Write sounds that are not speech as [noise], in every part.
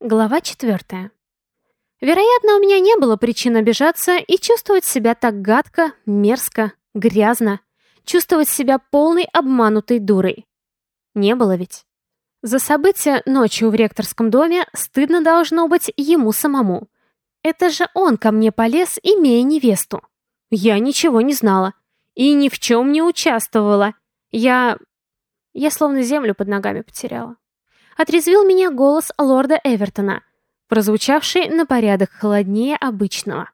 Глава четвертая. Вероятно, у меня не было причин обижаться и чувствовать себя так гадко, мерзко, грязно, чувствовать себя полной обманутой дурой. Не было ведь. За события ночью в ректорском доме стыдно должно быть ему самому. Это же он ко мне полез, имея невесту. Я ничего не знала. И ни в чем не участвовала. Я... Я словно землю под ногами потеряла. Отрезвил меня голос лорда Эвертона, прозвучавший на порядок холоднее обычного.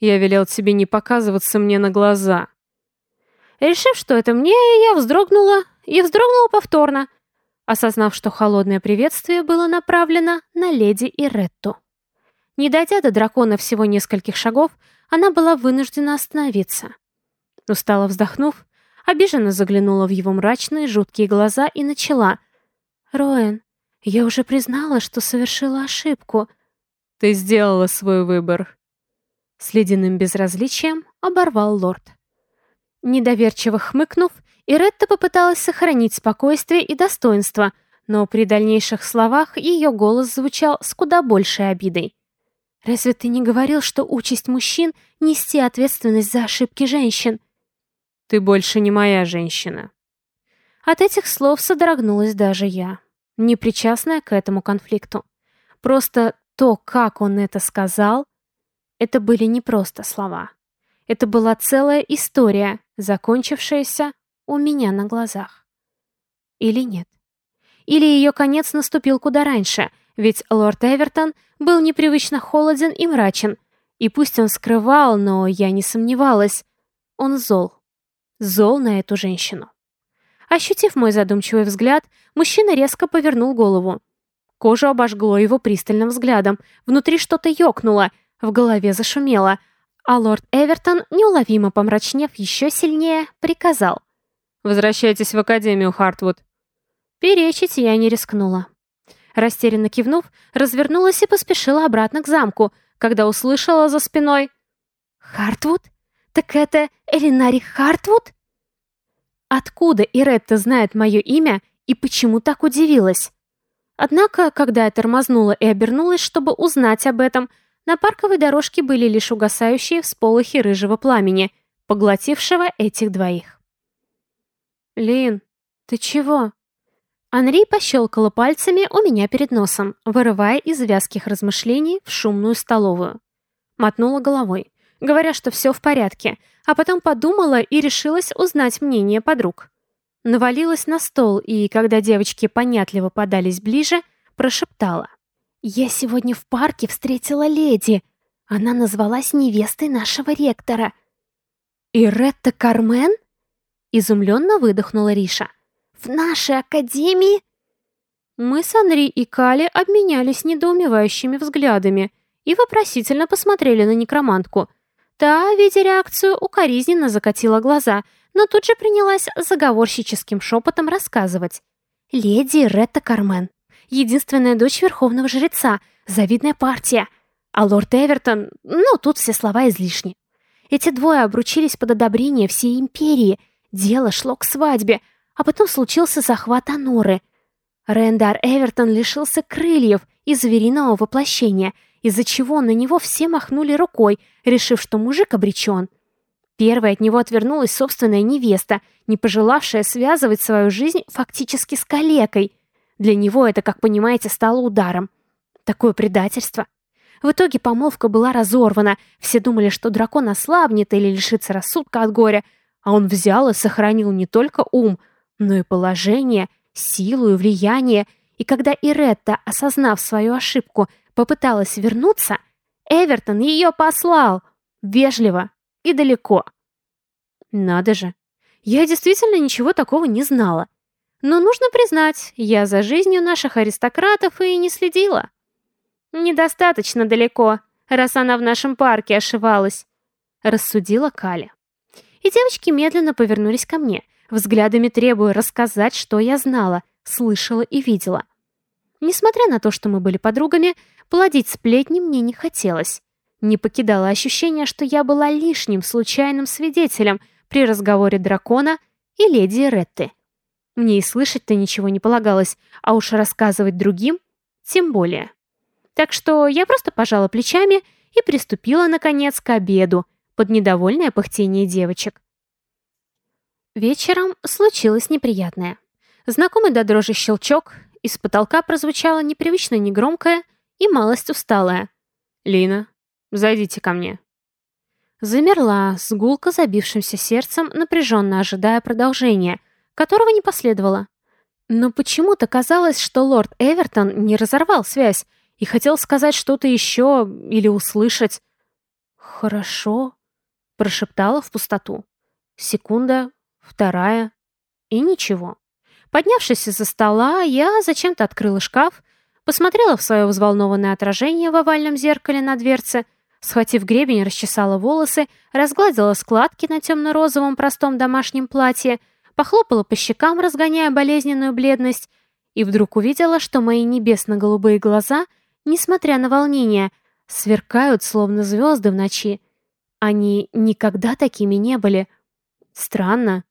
Я велел тебе не показываться мне на глаза. Решив, что это мне, я вздрогнула и вздрогнула повторно, осознав, что холодное приветствие было направлено на леди Иретту. Не дойдя до дракона всего нескольких шагов, она была вынуждена остановиться. Устало вздохнув, обиженно заглянула в его мрачные, жуткие глаза и начала. «Роэн, я уже признала, что совершила ошибку». «Ты сделала свой выбор». С ледяным безразличием оборвал лорд. Недоверчиво хмыкнув, Иретта попыталась сохранить спокойствие и достоинство, но при дальнейших словах ее голос звучал с куда большей обидой. «Разве ты не говорил, что участь мужчин — нести ответственность за ошибки женщин?» «Ты больше не моя женщина». От этих слов содрогнулась даже я, не причастная к этому конфликту. Просто то, как он это сказал, это были не просто слова. Это была целая история, закончившаяся у меня на глазах. Или нет? Или ее конец наступил куда раньше, ведь лорд Эвертон был непривычно холоден и мрачен, и пусть он скрывал, но я не сомневалась, он зол. Зол на эту женщину. Ощутив мой задумчивый взгляд, мужчина резко повернул голову. Кожу обожгло его пристальным взглядом, внутри что-то ёкнуло, в голове зашумело — а лорд Эвертон, неуловимо помрачнев еще сильнее, приказал. «Возвращайтесь в Академию, Хартвуд». Перечить я не рискнула. Растерянно кивнув, развернулась и поспешила обратно к замку, когда услышала за спиной «Хартвуд? Так это Элинари Хартвуд?» Откуда Иретта знает мое имя и почему так удивилась? Однако, когда я тормознула и обернулась, чтобы узнать об этом, на парковой дорожке были лишь угасающие всполохи рыжего пламени, поглотившего этих двоих. «Лин, ты чего?» Анри пощелкала пальцами у меня перед носом, вырывая из вязких размышлений в шумную столовую. Мотнула головой, говоря, что все в порядке, а потом подумала и решилась узнать мнение подруг. Навалилась на стол и, когда девочки понятливо подались ближе, прошептала. «Я сегодня в парке встретила леди. Она назвалась невестой нашего ректора». «Иретта Кармен?» Изумленно выдохнула Риша. «В нашей академии?» Мы с Анри и Кали обменялись недоумевающими взглядами и вопросительно посмотрели на некромантку. Та, видя реакцию, укоризненно закатила глаза, но тут же принялась заговорщическим шепотом рассказывать. «Леди Ретта Кармен, единственная дочь верховного жреца, завидная партия. А лорд Эвертон, ну, тут все слова излишни. Эти двое обручились под одобрение всей империи. Дело шло к свадьбе, а потом случился захват Аноры. Рендар Эвертон лишился крыльев и звериного воплощения, из-за чего на него все махнули рукой, решив, что мужик обречен. Первой от него отвернулась собственная невеста, не пожелавшая связывать свою жизнь фактически с калекой — для него это, как понимаете, стало ударом. Такое предательство. В итоге помолвка была разорвана. Все думали, что дракон ослабнет или лишится рассудка от горя, а он взял и сохранил не только ум, но и положение, силу и влияние. И когда Иретта, осознав свою ошибку, попыталась вернуться, Эвертон ее послал. Вежливо и далеко. Надо же. Я действительно ничего такого не знала. Но нужно признать, я за жизнью наших аристократов и не следила. Недостаточно далеко, раз она в нашем парке ошивалась, рассудила Каля. И девочки медленно повернулись ко мне, взглядами требуя рассказать, что я знала, слышала и видела. Несмотря на то, что мы были подругами, плодить сплетни мне не хотелось. Не покидало ощущение, что я была лишним случайным свидетелем при разговоре дракона и леди Ретты. Мне и слышать-то ничего не полагалось, а уж рассказывать другим тем более. Так что я просто пожала плечами и приступила, наконец, к обеду под недовольное пыхтение девочек. Вечером случилось неприятное. Знакомый до дрожи щелчок, из потолка прозвучало непривычно негромкое и малость усталое. «Лина, зайдите ко мне». Замерла, с гулко забившимся сердцем, напряженно ожидая продолжения, которого не последовало. Но почему-то казалось, что лорд Эвертон не разорвал связь и хотел сказать что-то еще или услышать. «Хорошо», — прошептала в пустоту. Секунда, вторая и ничего. Поднявшись из-за стола, я зачем-то открыла шкаф, посмотрела в свое взволнованное отражение в овальном зеркале на дверце — Схватив гребень, расчесала волосы, разгладила складки на темно-розовом простом домашнем платье, похлопала по щекам, разгоняя болезненную бледность, и вдруг увидела, что мои небесно-голубые глаза, несмотря на волнение, сверкают, словно звезды в ночи. Они никогда такими не были. Странно.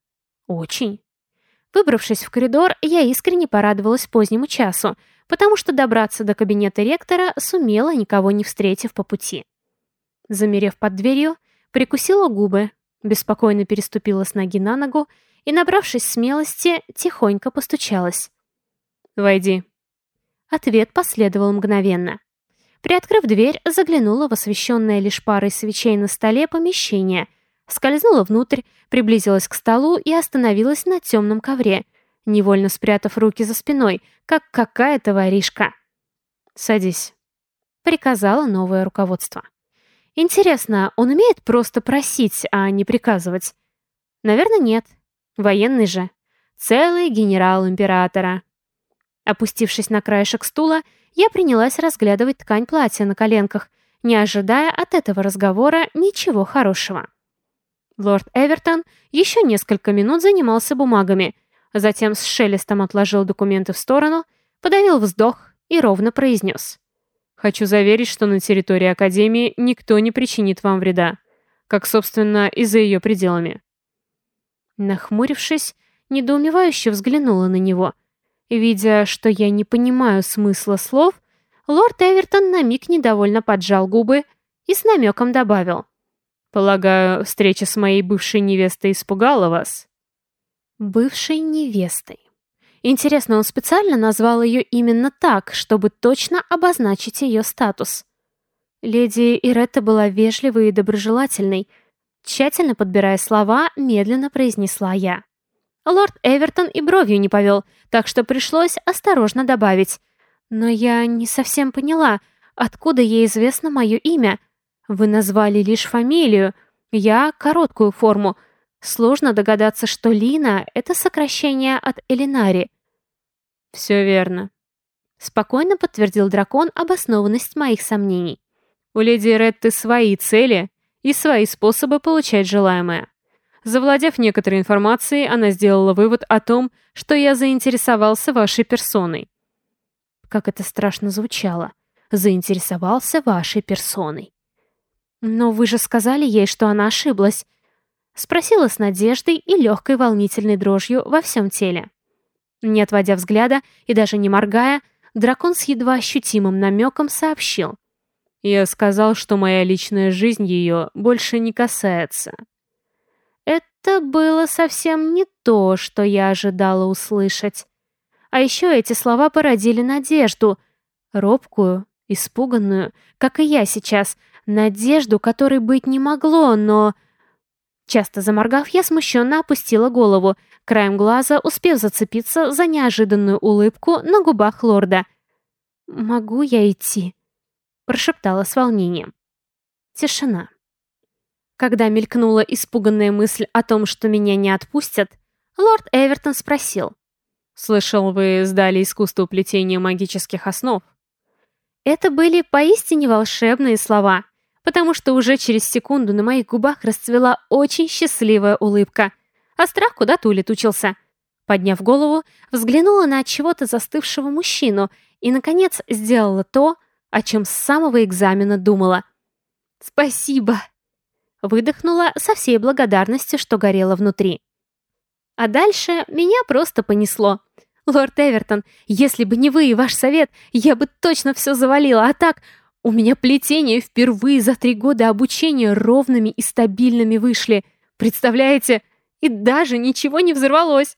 Очень. Выбравшись в коридор, я искренне порадовалась позднему часу, потому что добраться до кабинета ректора сумела, никого не встретив по пути. Замерев под дверью, прикусила губы, беспокойно переступила с ноги на ногу и, набравшись смелости, тихонько постучалась. «Войди». Ответ последовал мгновенно. Приоткрыв дверь, заглянула в освещенное лишь парой свечей на столе помещение, скользнула внутрь, приблизилась к столу и остановилась на темном ковре, невольно спрятав руки за спиной, как какая-то воришка. «Садись», — приказало новое руководство. Интересно, он умеет просто просить, а не приказывать? Наверное, нет. Военный же. Целый генерал императора. Опустившись на краешек стула, я принялась разглядывать ткань платья на коленках, не ожидая от этого разговора ничего хорошего. Лорд Эвертон еще несколько минут занимался бумагами, затем с шелестом отложил документы в сторону, подавил вздох и ровно произнес. Хочу заверить, что на территории Академии никто не причинит вам вреда, как, собственно, и за ее пределами. Нахмурившись, недоумевающе взглянула на него. Видя, что я не понимаю смысла слов, лорд Эвертон на миг недовольно поджал губы и с намеком добавил. «Полагаю, встреча с моей бывшей невестой испугала вас?» «Бывшей невестой». Интересно, он специально назвал ее именно так, чтобы точно обозначить ее статус. Леди Иретта была вежливой и доброжелательной. Тщательно подбирая слова, медленно произнесла я. Лорд Эвертон и бровью не повел, так что пришлось осторожно добавить. Но я не совсем поняла, откуда ей известно мое имя. Вы назвали лишь фамилию, я — короткую форму — Сложно догадаться, что Лина — это сокращение от Элинари. «Все верно», — спокойно подтвердил дракон обоснованность моих сомнений. «У леди Ретты свои цели и свои способы получать желаемое. Завладев некоторой информацией, она сделала вывод о том, что я заинтересовался вашей персоной». Как это страшно звучало. «Заинтересовался вашей персоной». «Но вы же сказали ей, что она ошиблась», Спросила с надеждой и легкой волнительной дрожью во всем теле. Не отводя взгляда и даже не моргая, дракон с едва ощутимым намеком сообщил. «Я сказал, что моя личная жизнь ее больше не касается». Это было совсем не то, что я ожидала услышать. А еще эти слова породили надежду. Робкую, испуганную, как и я сейчас. Надежду, которой быть не могло, но... Часто заморгав, я смущенно опустила голову, краем глаза успев зацепиться за неожиданную улыбку на губах лорда. «Могу я идти?» — прошептала с волнением. Тишина. Когда мелькнула испуганная мысль о том, что меня не отпустят, лорд Эвертон спросил. «Слышал, вы сдали искусство плетения магических основ?» Это были поистине волшебные слова потому что уже через секунду на моих губах расцвела очень счастливая улыбка, а страх куда-то улетучился. Подняв голову, взглянула на чего-то застывшего мужчину и, наконец, сделала то, о чем с самого экзамена думала. «Спасибо!» Выдохнула со всей благодарностью, что горело внутри. А дальше меня просто понесло. Лорд Эвертон, если бы не вы и ваш совет, я бы точно все завалила, а так у меня плетение впервые за три года обучения ровными и стабильными вышли. Представляете? И даже ничего не взорвалось.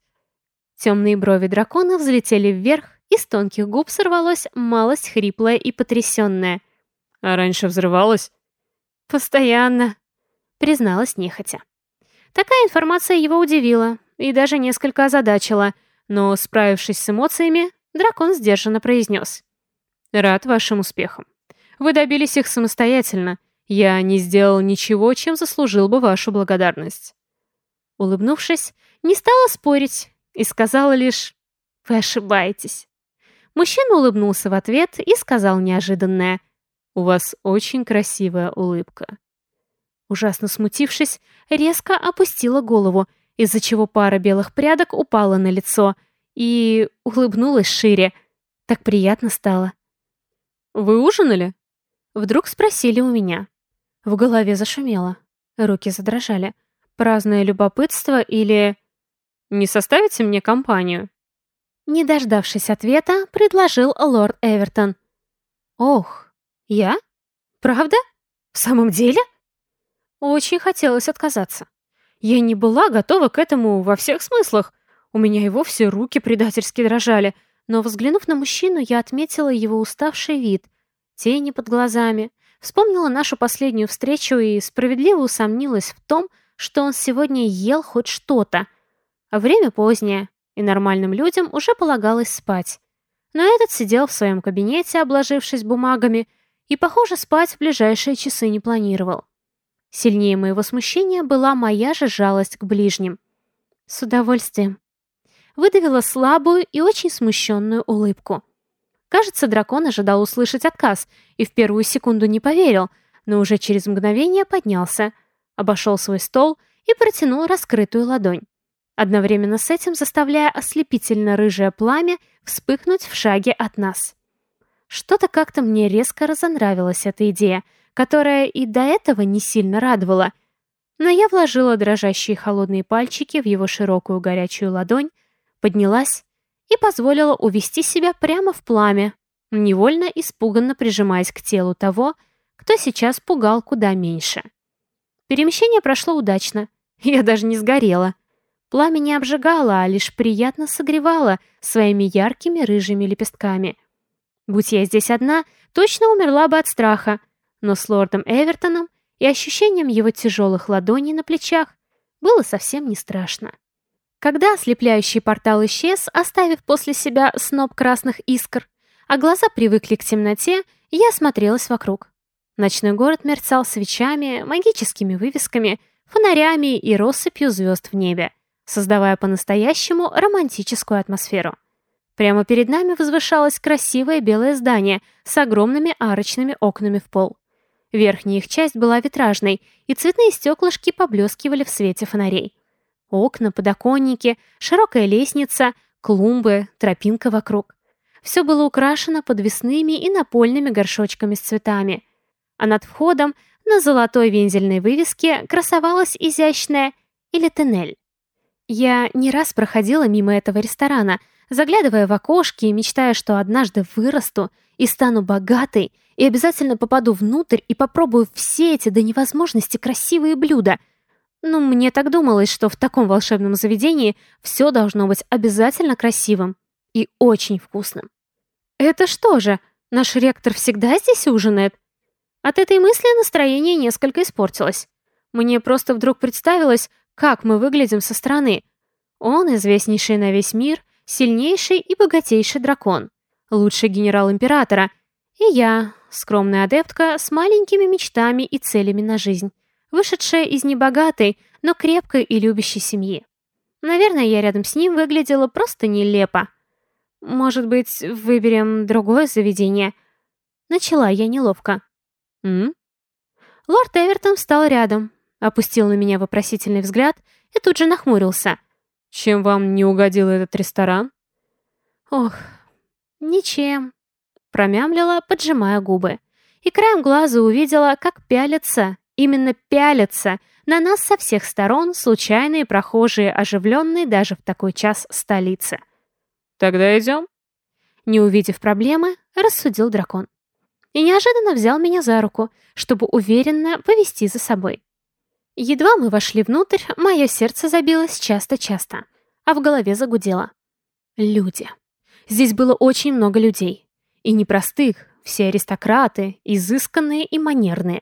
Темные брови дракона взлетели вверх, и с тонких губ сорвалось малость хриплое и потрясенное. «А раньше взрывалось?» «Постоянно», — призналась нехотя. Такая информация его удивила и даже несколько озадачила, но, справившись с эмоциями, дракон сдержанно произнес. «Рад вашим успехам. Вы добились их самостоятельно. Я не сделал ничего, чем заслужил бы вашу благодарность». Улыбнувшись, не стала спорить и сказала лишь «Вы ошибаетесь». Мужчина улыбнулся в ответ и сказал неожиданное «У вас очень красивая улыбка». Ужасно смутившись, резко опустила голову, из-за чего пара белых прядок упала на лицо, и улыбнулась шире. Так приятно стало. «Вы ужинали?» Вдруг спросили у меня. В голове зашумело. Руки задрожали. Праздное любопытство или... «Не составите мне компанию?» Не дождавшись ответа, предложил лорд Эвертон. «Ох, я? Правда? В самом деле?» Очень хотелось отказаться. Я не была готова к этому во всех смыслах. У меня и вовсе руки предательски дрожали, но, взглянув на мужчину, я отметила его уставший вид, тени под глазами, вспомнила нашу последнюю встречу и справедливо усомнилась в том, что он сегодня ел хоть что-то. А время позднее, и нормальным людям уже полагалось спать. Но этот сидел в своем кабинете, обложившись бумагами, и, похоже, спать в ближайшие часы не планировал. Сильнее моего смущения была моя же жалость к ближним. С удовольствием. Выдавила слабую и очень смущенную улыбку. Кажется, дракон ожидал услышать отказ и в первую секунду не поверил, но уже через мгновение поднялся, обошел свой стол и протянул раскрытую ладонь одновременно с этим заставляя ослепительно рыжее пламя вспыхнуть в шаге от нас. Что-то как-то мне резко разонравилась эта идея, которая и до этого не сильно радовала, но я вложила дрожащие холодные пальчики в его широкую горячую ладонь, поднялась и позволила увести себя прямо в пламя, невольно испуганно прижимаясь к телу того, кто сейчас пугал куда меньше. Перемещение прошло удачно, [laughs] я даже не сгорела — Пламя не обжигало, а лишь приятно согревало своими яркими рыжими лепестками. Будь я здесь одна, точно умерла бы от страха, но с лордом Эвертоном и ощущением его тяжелых ладоней на плечах было совсем не страшно. Когда ослепляющий портал исчез, оставив после себя сноп красных искр, а глаза привыкли к темноте, я осмотрелась вокруг. Ночной город мерцал свечами, магическими вывесками, фонарями и россыпью звезд в небе создавая по-настоящему романтическую атмосферу. Прямо перед нами возвышалось красивое белое здание с огромными арочными окнами в пол. Верхняя их часть была витражной, и цветные стеклышки поблескивали в свете фонарей. Окна, подоконники, широкая лестница, клумбы, тропинка вокруг. Все было украшено подвесными и напольными горшочками с цветами. А над входом на золотой вензельной вывеске красовалась изящная или тенель. Я не раз проходила мимо этого ресторана, заглядывая в окошки и мечтая, что однажды вырасту и стану богатой, и обязательно попаду внутрь и попробую все эти до невозможности красивые блюда. Ну, мне так думалось, что в таком волшебном заведении все должно быть обязательно красивым и очень вкусным. Это что же, наш ректор всегда здесь ужинает? От этой мысли настроение несколько испортилось. Мне просто вдруг представилось, как мы выглядим со стороны. Он известнейший на весь мир, сильнейший и богатейший дракон, лучший генерал императора, и я, скромная адептка с маленькими мечтами и целями на жизнь, вышедшая из небогатой, но крепкой и любящей семьи. Наверное, я рядом с ним выглядела просто нелепо. Может быть, выберем другое заведение? Начала я неловко. М? Лорд Эвертон встал рядом, опустил на меня вопросительный взгляд и тут же нахмурился. «Чем вам не угодил этот ресторан?» «Ох, ничем», — промямлила, поджимая губы. И краем глаза увидела, как пялятся, именно пялятся, на нас со всех сторон случайные прохожие, оживленные даже в такой час столицы. Тогда идем. Не увидев проблемы, рассудил дракон. И неожиданно взял меня за руку, чтобы уверенно повести за собой. Едва мы вошли внутрь, мое сердце забилось часто-часто, а в голове загудело. Люди. Здесь было очень много людей. И непростых, все аристократы, изысканные и манерные.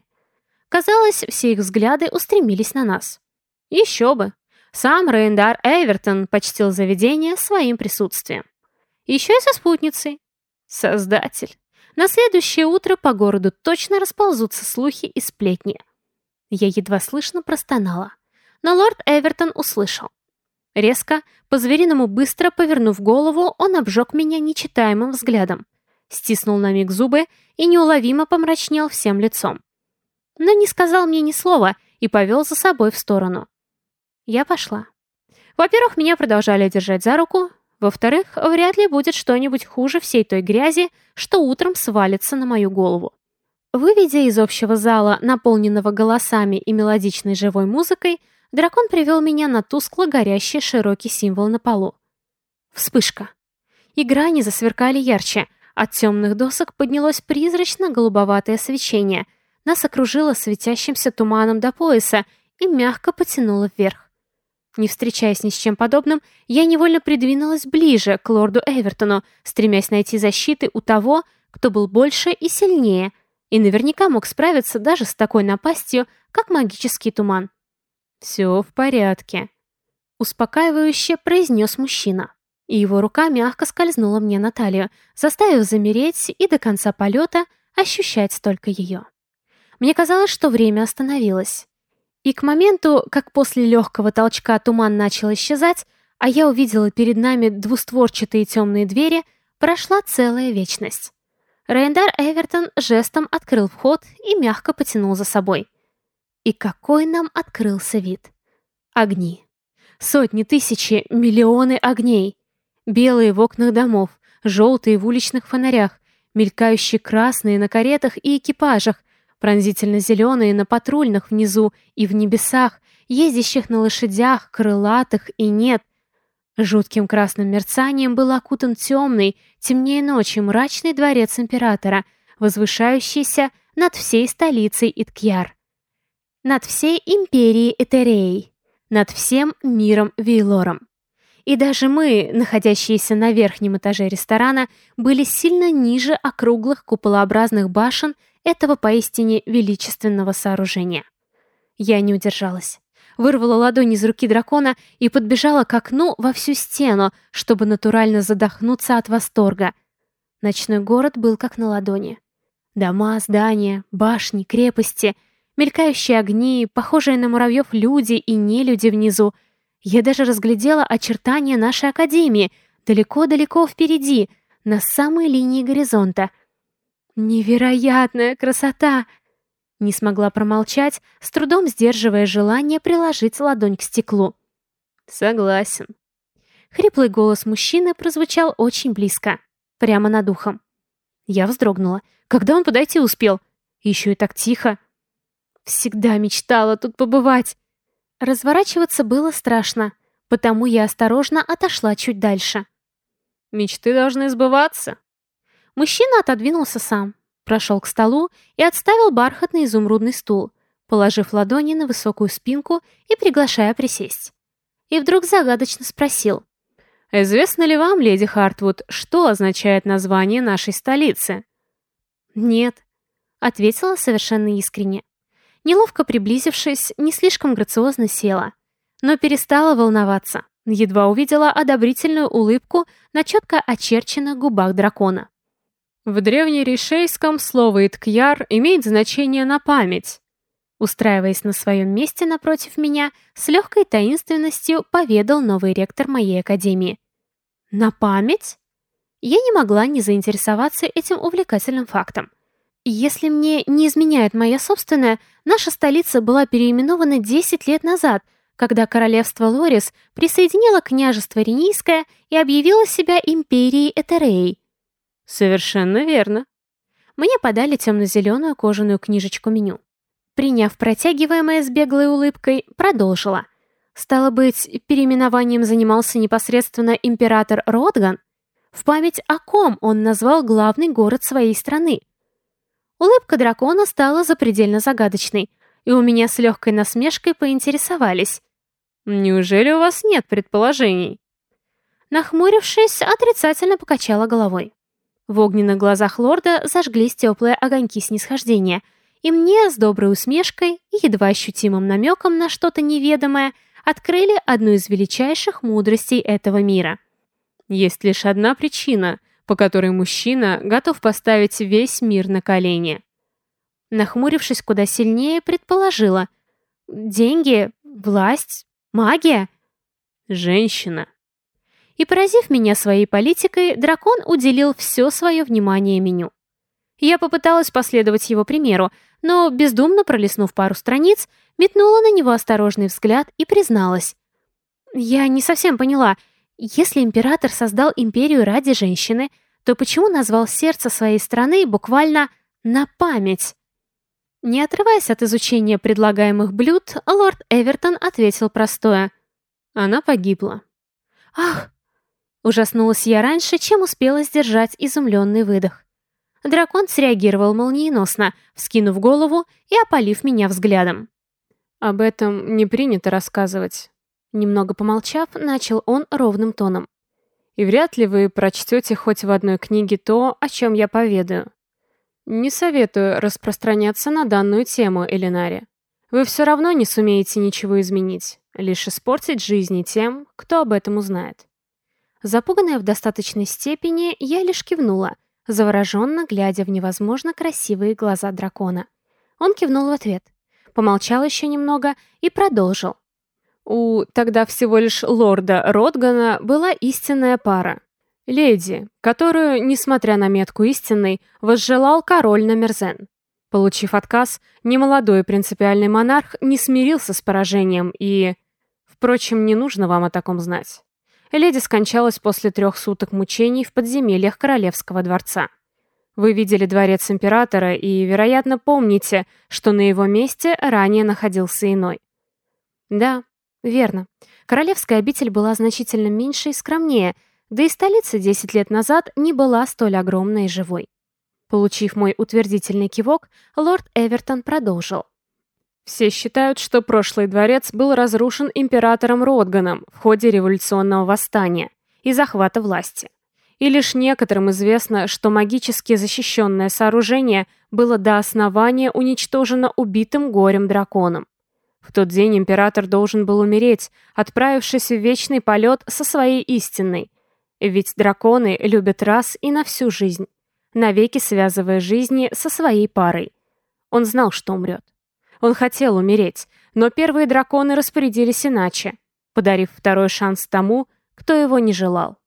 Казалось, все их взгляды устремились на нас. Еще бы. Сам Рейндар Эвертон почтил заведение своим присутствием. Еще и со спутницей. Создатель. На следующее утро по городу точно расползутся слухи и сплетни. Я едва слышно простонала. Но лорд Эвертон услышал. Резко, по-звериному быстро повернув голову, он обжег меня нечитаемым взглядом, стиснул на миг зубы и неуловимо помрачнел всем лицом. Но не сказал мне ни слова и повел за собой в сторону. Я пошла. Во-первых, меня продолжали держать за руку, во-вторых, вряд ли будет что-нибудь хуже всей той грязи, что утром свалится на мою голову. Выведя из общего зала, наполненного голосами и мелодичной живой музыкой, дракон привел меня на тускло горящий широкий символ на полу. Вспышка. И грани засверкали ярче. От темных досок поднялось призрачно-голубоватое свечение. Нас окружило светящимся туманом до пояса и мягко потянуло вверх. Не встречаясь ни с чем подобным, я невольно придвинулась ближе к лорду Эвертону, стремясь найти защиты у того, кто был больше и сильнее, и наверняка мог справиться даже с такой напастью, как магический туман. «Все в порядке», — успокаивающе произнес мужчина. И его рука мягко скользнула мне на талию, заставив замереть и до конца полета ощущать только ее. Мне казалось, что время остановилось. И к моменту, как после легкого толчка туман начал исчезать, а я увидела перед нами двустворчатые темные двери, прошла целая вечность. Рейндар Эвертон жестом открыл вход и мягко потянул за собой. И какой нам открылся вид. Огни. Сотни, тысячи, миллионы огней. Белые в окнах домов, желтые в уличных фонарях, мелькающие красные на каретах и экипажах, пронзительно-зеленые на патрульных внизу и в небесах, ездящих на лошадях, крылатых и нет. Жутким красным мерцанием был окутан темный, темнее ночи мрачный дворец императора, возвышающийся над всей столицей Иткьяр над всей империей Этереей, над всем миром Вейлором. И даже мы, находящиеся на верхнем этаже ресторана, были сильно ниже округлых куполообразных башен этого поистине величественного сооружения. Я не удержалась. Вырвала ладонь из руки дракона и подбежала к окну во всю стену, чтобы натурально задохнуться от восторга. Ночной город был как на ладони. Дома, здания, башни, крепости — мелькающие огни, похожие на муравьев люди и нелюди внизу. Я даже разглядела очертания нашей академии, далеко-далеко впереди, на самой линии горизонта. Невероятная красота! Не смогла промолчать, с трудом сдерживая желание приложить ладонь к стеклу. Согласен. Хриплый голос мужчины прозвучал очень близко, прямо над ухом. Я вздрогнула. Когда он подойти успел? Еще и так тихо. Всегда мечтала тут побывать. Разворачиваться было страшно, потому я осторожно отошла чуть дальше. Мечты должны сбываться. Мужчина отодвинулся сам, прошел к столу и отставил бархатный изумрудный стул, положив ладони на высокую спинку и приглашая присесть. И вдруг загадочно спросил. «Известно ли вам, леди Хартвуд, что означает название нашей столицы?» «Нет», — ответила совершенно искренне. Неловко приблизившись, не слишком грациозно села, но перестала волноваться, едва увидела одобрительную улыбку на четко очерченных губах дракона. В древнеришейском слово «иткьяр» имеет значение «на память». Устраиваясь на своем месте напротив меня, с легкой таинственностью поведал новый ректор моей академии. «На память?» Я не могла не заинтересоваться этим увлекательным фактом. Если мне не изменяет моя собственная, наша столица была переименована 10 лет назад, когда королевство Лорис присоединило княжество Ренийское и объявило себя империей Этереей. Совершенно верно. Мне подали темно-зеленую кожаную книжечку меню. Приняв протягиваемое с беглой улыбкой, продолжила. Стало быть, переименованием занимался непосредственно император Ротган? В память о ком он назвал главный город своей страны? Улыбка дракона стала запредельно загадочной, и у меня с легкой насмешкой поинтересовались. «Неужели у вас нет предположений?» Нахмурившись, отрицательно покачала головой. В огненных глазах лорда зажглись теплые огоньки снисхождения, и мне с доброй усмешкой и едва ощутимым намеком на что-то неведомое открыли одну из величайших мудростей этого мира. Есть лишь одна причина — по которой мужчина готов поставить весь мир на колени. Нахмурившись куда сильнее, предположила. «Деньги? Власть? Магия?» «Женщина». И поразив меня своей политикой, дракон уделил все свое внимание меню. Я попыталась последовать его примеру, но, бездумно пролистнув пару страниц, метнула на него осторожный взгляд и призналась. «Я не совсем поняла. Если император создал империю ради женщины, то почему назвал сердце своей страны буквально «на память»? Не отрываясь от изучения предлагаемых блюд, лорд Эвертон ответил простое. Она погибла. «Ах!» Ужаснулась я раньше, чем успела сдержать изумленный выдох. Дракон среагировал молниеносно, вскинув голову и опалив меня взглядом. «Об этом не принято рассказывать». Немного помолчав, начал он ровным тоном и вряд ли вы прочтете хоть в одной книге то, о чем я поведаю. Не советую распространяться на данную тему, Элинаре. Вы все равно не сумеете ничего изменить, лишь испортить жизни тем, кто об этом узнает. Запуганная в достаточной степени, я лишь кивнула, завороженно глядя в невозможно красивые глаза дракона. Он кивнул в ответ, помолчал еще немного и продолжил. У тогда всего лишь лорда Ротгана была истинная пара. Леди, которую, несмотря на метку истинной, возжелал король Намерзен. Получив отказ, немолодой принципиальный монарх не смирился с поражением и... Впрочем, не нужно вам о таком знать. Леди скончалась после трех суток мучений в подземельях Королевского дворца. Вы видели дворец императора и, вероятно, помните, что на его месте ранее находился иной. Да, Верно. Королевская обитель была значительно меньше и скромнее, да и столица 10 лет назад не была столь огромной и живой. Получив мой утвердительный кивок, лорд Эвертон продолжил. Все считают, что прошлый дворец был разрушен императором Ротганом в ходе революционного восстания и захвата власти. И лишь некоторым известно, что магически защищенное сооружение было до основания уничтожено убитым горем драконом. В тот день император должен был умереть, отправившись в вечный полет со своей истинной. Ведь драконы любят раз и на всю жизнь, навеки связывая жизни со своей парой. Он знал, что умрет. Он хотел умереть, но первые драконы распорядились иначе, подарив второй шанс тому, кто его не желал.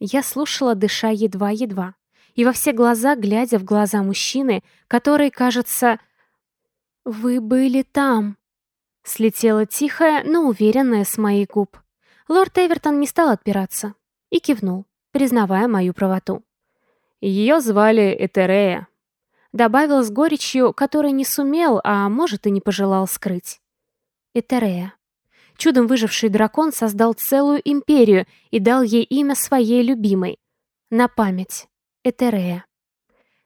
Я слушала, дыша едва-едва, и во все глаза, глядя в глаза мужчины, который, кажется... «Вы были там», Слетела тихая, но уверенная с моих губ. Лорд Эвертон не стал отпираться и кивнул, признавая мою правоту. Ее звали Этерея. Добавил с горечью, которой не сумел, а может и не пожелал скрыть. Этерея. Чудом выживший дракон создал целую империю и дал ей имя своей любимой. На память. Этерея.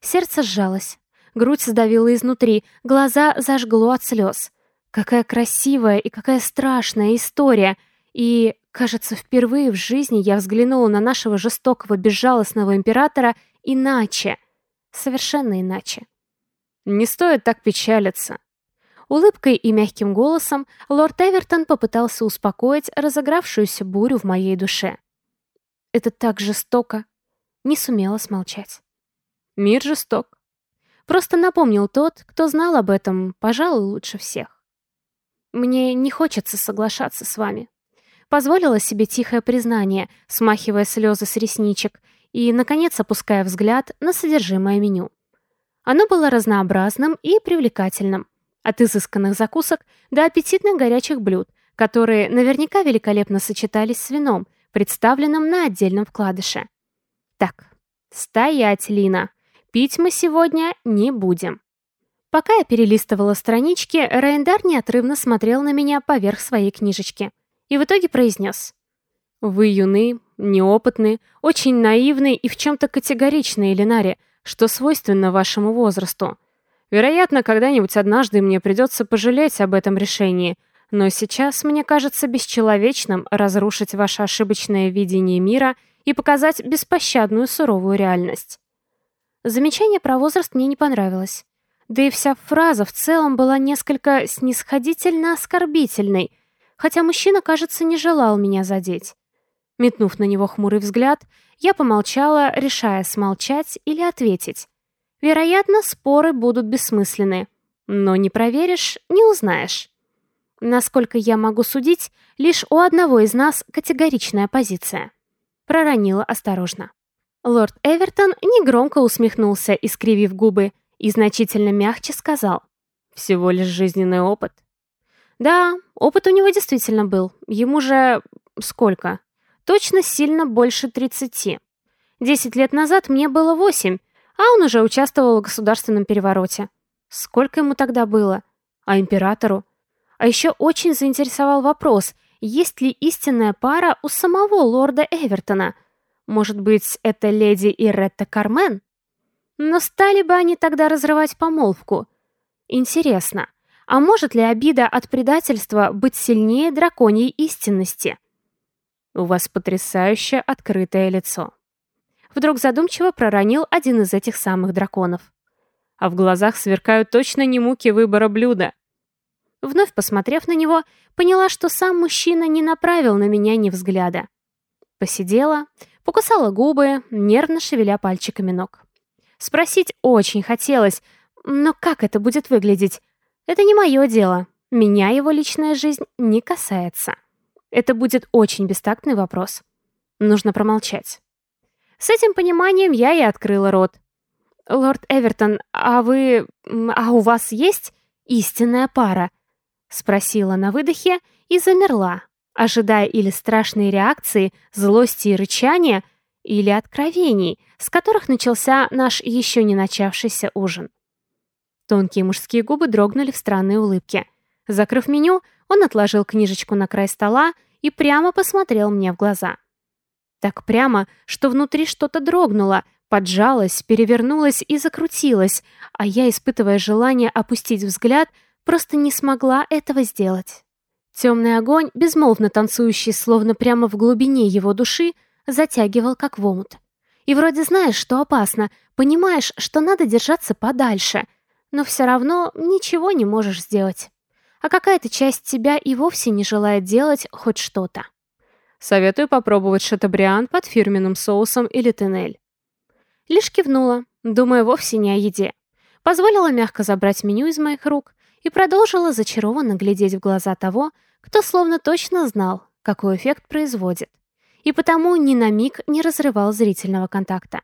Сердце сжалось. Грудь сдавила изнутри, глаза зажгло от слез. Какая красивая и какая страшная история. И, кажется, впервые в жизни я взглянула на нашего жестокого, безжалостного императора иначе. Совершенно иначе. Не стоит так печалиться. Улыбкой и мягким голосом лорд Эвертон попытался успокоить разыгравшуюся бурю в моей душе. Это так жестоко. Не сумела смолчать. Мир жесток. Просто напомнил тот, кто знал об этом, пожалуй, лучше всех. Мне не хочется соглашаться с вами. Позволила себе тихое признание, смахивая слезы с ресничек и, наконец, опуская взгляд на содержимое меню. Оно было разнообразным и привлекательным. От изысканных закусок до аппетитных горячих блюд, которые наверняка великолепно сочетались с вином, представленным на отдельном вкладыше. Так, стоять, Лина. Пить мы сегодня не будем. Пока я перелистывала странички, Рейндар неотрывно смотрел на меня поверх своей книжечки. И в итоге произнес. «Вы юны, неопытны, очень наивны и в чем-то категоричны, Элинари, что свойственно вашему возрасту. Вероятно, когда-нибудь однажды мне придется пожалеть об этом решении, но сейчас мне кажется бесчеловечным разрушить ваше ошибочное видение мира и показать беспощадную суровую реальность. Замечание про возраст мне не понравилось. Да и вся фраза в целом была несколько снисходительно оскорбительной, хотя мужчина, кажется, не желал меня задеть. Метнув на него хмурый взгляд, я помолчала, решая смолчать или ответить. Вероятно, споры будут бессмысленны. Но не проверишь, не узнаешь. Насколько я могу судить, лишь у одного из нас категоричная позиция. Проронила осторожно. Лорд Эвертон негромко усмехнулся, искривив губы, и значительно мягче сказал. «Всего лишь жизненный опыт». Да, опыт у него действительно был. Ему же... сколько? Точно сильно больше 30. Десять лет назад мне было восемь, а он уже участвовал в государственном перевороте. Сколько ему тогда было? А императору? А еще очень заинтересовал вопрос, есть ли истинная пара у самого лорда Эвертона. Может быть, это леди Иретта Кармен? Но стали бы они тогда разрывать помолвку? Интересно, а может ли обида от предательства быть сильнее драконьей истинности? У вас потрясающе открытое лицо. Вдруг задумчиво проронил один из этих самых драконов. А в глазах сверкают точно не муки выбора блюда. Вновь посмотрев на него, поняла, что сам мужчина не направил на меня ни взгляда. Посидела, покусала губы, нервно шевеля пальчиками ног. Спросить очень хотелось, но как это будет выглядеть? Это не мое дело. Меня его личная жизнь не касается. Это будет очень бестактный вопрос. Нужно промолчать. С этим пониманием я и открыла рот. «Лорд Эвертон, а вы... а у вас есть истинная пара?» Спросила на выдохе и замерла, ожидая или страшной реакции, злости и рычания, или откровений, с которых начался наш еще не начавшийся ужин. Тонкие мужские губы дрогнули в странной улыбке. Закрыв меню, он отложил книжечку на край стола и прямо посмотрел мне в глаза. Так прямо, что внутри что-то дрогнуло, поджалось, перевернулось и закрутилось, а я, испытывая желание опустить взгляд, просто не смогла этого сделать. Темный огонь, безмолвно танцующий, словно прямо в глубине его души, затягивал как в омут. И вроде знаешь, что опасно, понимаешь, что надо держаться подальше, но все равно ничего не можешь сделать а какая-то часть тебя и вовсе не желает делать хоть что-то. Советую попробовать шатабриан под фирменным соусом или тенель. Лишь кивнула, думая вовсе не о еде. Позволила мягко забрать меню из моих рук и продолжила зачарованно глядеть в глаза того, кто словно точно знал, какой эффект производит, и потому ни на миг не разрывал зрительного контакта.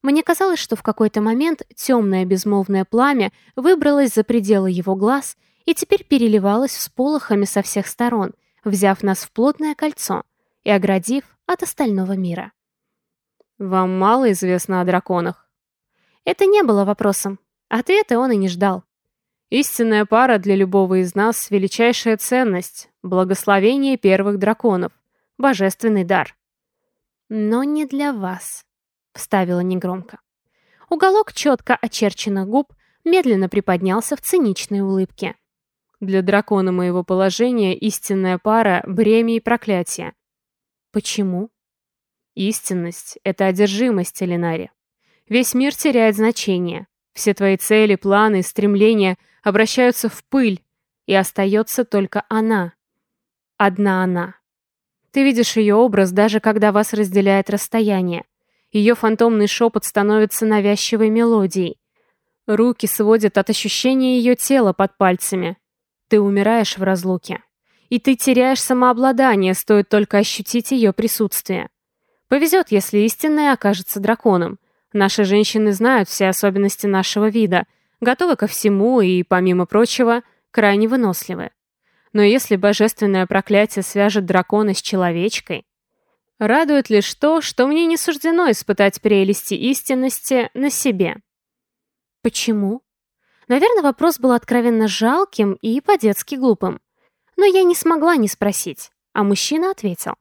Мне казалось, что в какой-то момент темное безмолвное пламя выбралось за пределы его глаз и теперь переливалась всполохами со всех сторон, взяв нас в плотное кольцо и оградив от остального мира. «Вам мало известно о драконах?» Это не было вопросом. Ответа он и не ждал. Истинная пара для любого из нас — величайшая ценность, благословение первых драконов, божественный дар. «Но не для вас», — вставила негромко. Уголок четко очерченных губ медленно приподнялся в циничной улыбке. Для дракона моего положения истинная пара — бремя и проклятие. Почему? Истинность — это одержимость, Элинари. Весь мир теряет значение. Все твои цели, планы, стремления обращаются в пыль, и остается только она. Одна она. Ты видишь ее образ, даже когда вас разделяет расстояние. Ее фантомный шепот становится навязчивой мелодией. Руки сводят от ощущения ее тела под пальцами, ты умираешь в разлуке. И ты теряешь самообладание, стоит только ощутить ее присутствие. Повезет, если истинная окажется драконом. Наши женщины знают все особенности нашего вида, готовы ко всему и, помимо прочего, крайне выносливы. Но если божественное проклятие свяжет дракона с человечкой, радует лишь то, что мне не суждено испытать прелести истинности на себе. Почему? Наверное, вопрос был откровенно жалким и по-детски глупым. Но я не смогла не спросить, а мужчина ответил.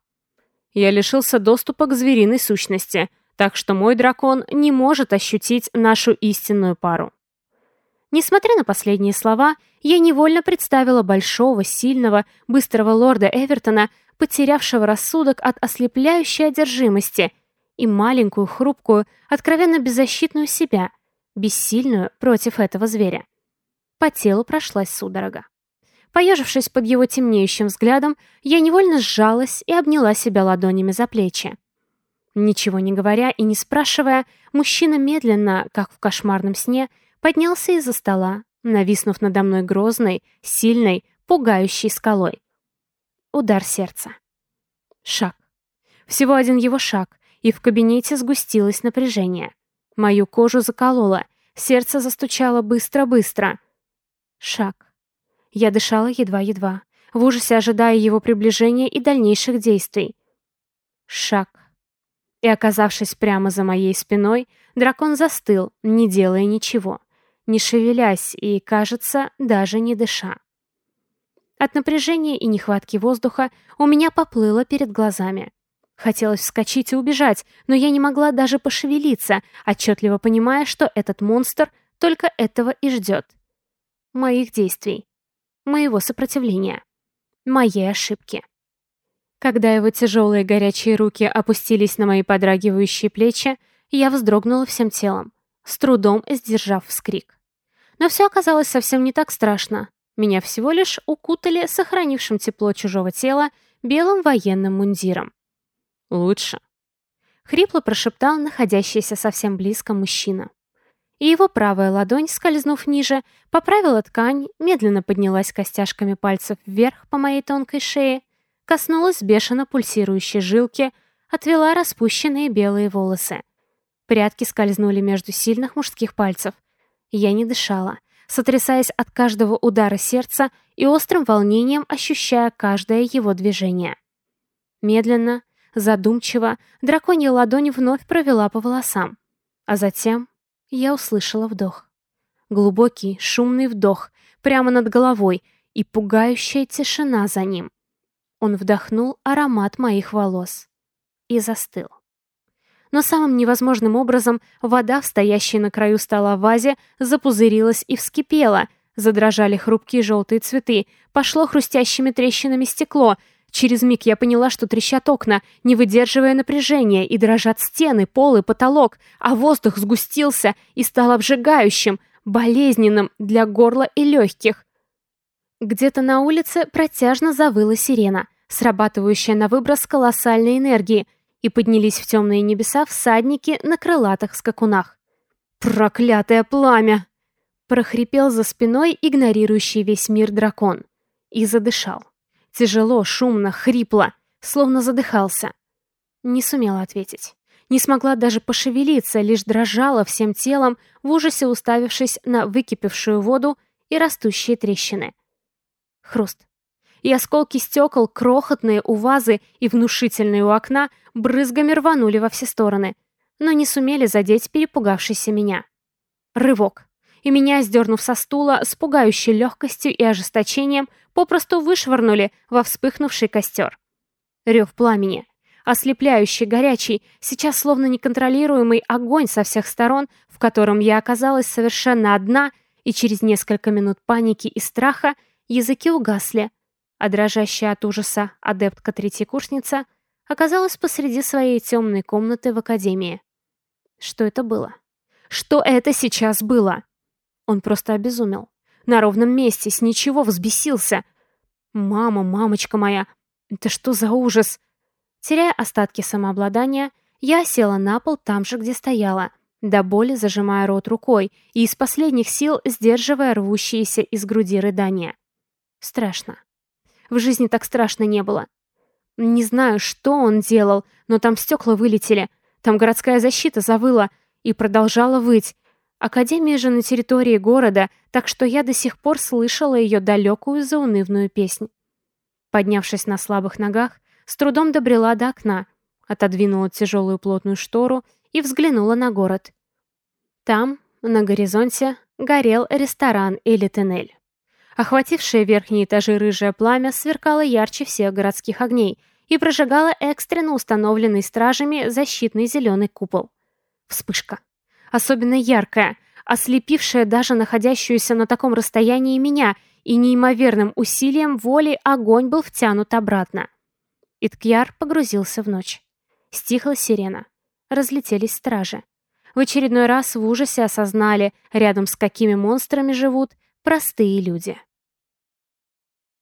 Я лишился доступа к звериной сущности, так что мой дракон не может ощутить нашу истинную пару. Несмотря на последние слова, я невольно представила большого, сильного, быстрого лорда Эвертона, потерявшего рассудок от ослепляющей одержимости, и маленькую, хрупкую, откровенно беззащитную себя, бессильную против этого зверя. По телу прошлась судорога. Поежившись под его темнеющим взглядом, я невольно сжалась и обняла себя ладонями за плечи. Ничего не говоря и не спрашивая, мужчина медленно, как в кошмарном сне, поднялся из-за стола, нависнув надо мной грозной, сильной, пугающей скалой. Удар сердца. Шаг. Всего один его шаг, и в кабинете сгустилось напряжение. Мою кожу закололо, сердце застучало быстро-быстро. Шаг. Я дышала едва-едва, в ужасе ожидая его приближения и дальнейших действий. Шаг. И оказавшись прямо за моей спиной, дракон застыл, не делая ничего не шевелясь и, кажется, даже не дыша. От напряжения и нехватки воздуха у меня поплыло перед глазами. Хотелось вскочить и убежать, но я не могла даже пошевелиться, отчетливо понимая, что этот монстр только этого и ждет. Моих действий. Моего сопротивления. Моей ошибки. Когда его тяжелые горячие руки опустились на мои подрагивающие плечи, я вздрогнула всем телом, с трудом сдержав вскрик. Но все оказалось совсем не так страшно. Меня всего лишь укутали сохранившим тепло чужого тела белым военным мундиром. «Лучше», — хрипло прошептал находящийся совсем близко мужчина. И его правая ладонь, скользнув ниже, поправила ткань, медленно поднялась костяшками пальцев вверх по моей тонкой шее, коснулась бешено пульсирующей жилки, отвела распущенные белые волосы. Прядки скользнули между сильных мужских пальцев, я не дышала, сотрясаясь от каждого удара сердца и острым волнением ощущая каждое его движение. Медленно, задумчиво, драконья ладонь вновь провела по волосам. А затем я услышала вдох. Глубокий, шумный вдох прямо над головой и пугающая тишина за ним. Он вдохнул аромат моих волос и застыл но самым невозможным образом вода, в стоящей на краю стола вазе, запузырилась и вскипела. Задрожали хрупкие желтые цветы, пошло хрустящими трещинами стекло. Через миг я поняла, что трещат окна, не выдерживая напряжения, и дрожат стены, пол и потолок, а воздух сгустился и стал обжигающим, болезненным для горла и легких. Где-то на улице протяжно завыла сирена, срабатывающая на выброс колоссальной энергии — и поднялись в темные небеса всадники на крылатых скакунах. «Проклятое пламя!» прохрипел за спиной игнорирующий весь мир дракон. И задышал. Тяжело, шумно, хрипло, словно задыхался. Не сумела ответить. Не смогла даже пошевелиться, лишь дрожала всем телом, в ужасе уставившись на выкипевшую воду и растущие трещины. Хруст и осколки стекол, крохотные у вазы и внушительные у окна, брызгами рванули во все стороны, но не сумели задеть перепугавшийся меня. Рывок. И меня, сдернув со стула, с пугающей легкостью и ожесточением, попросту вышвырнули во вспыхнувший костер. Рев пламени. Ослепляющий, горячий, сейчас словно неконтролируемый огонь со всех сторон, в котором я оказалась совершенно одна, и через несколько минут паники и страха языки угасли, а дрожащая от ужаса адептка-третьекурсница оказалась посреди своей темной комнаты в академии. Что это было? Что это сейчас было? Он просто обезумел. На ровном месте, с ничего взбесился. «Мама, мамочка моя, это что за ужас?» Теряя остатки самообладания, я села на пол там же, где стояла, до боли зажимая рот рукой и из последних сил сдерживая рвущиеся из груди рыдания. Страшно. В жизни так страшно не было. Не знаю, что он делал, но там стекла вылетели, там городская защита завыла и продолжала выть. Академия же на территории города, так что я до сих пор слышала ее далекую заунывную песнь. Поднявшись на слабых ногах, с трудом добрела до окна, отодвинула тяжелую плотную штору и взглянула на город. Там, на горизонте, горел ресторан или тоннель. Охватившее верхние этажи рыжее пламя сверкало ярче всех городских огней, и прожигала экстренно установленный стражами защитный зеленый купол. Вспышка. Особенно яркая, ослепившая даже находящуюся на таком расстоянии меня, и неимоверным усилием воли огонь был втянут обратно. Иткьяр погрузился в ночь. Стихла сирена. Разлетелись стражи. В очередной раз в ужасе осознали, рядом с какими монстрами живут простые люди.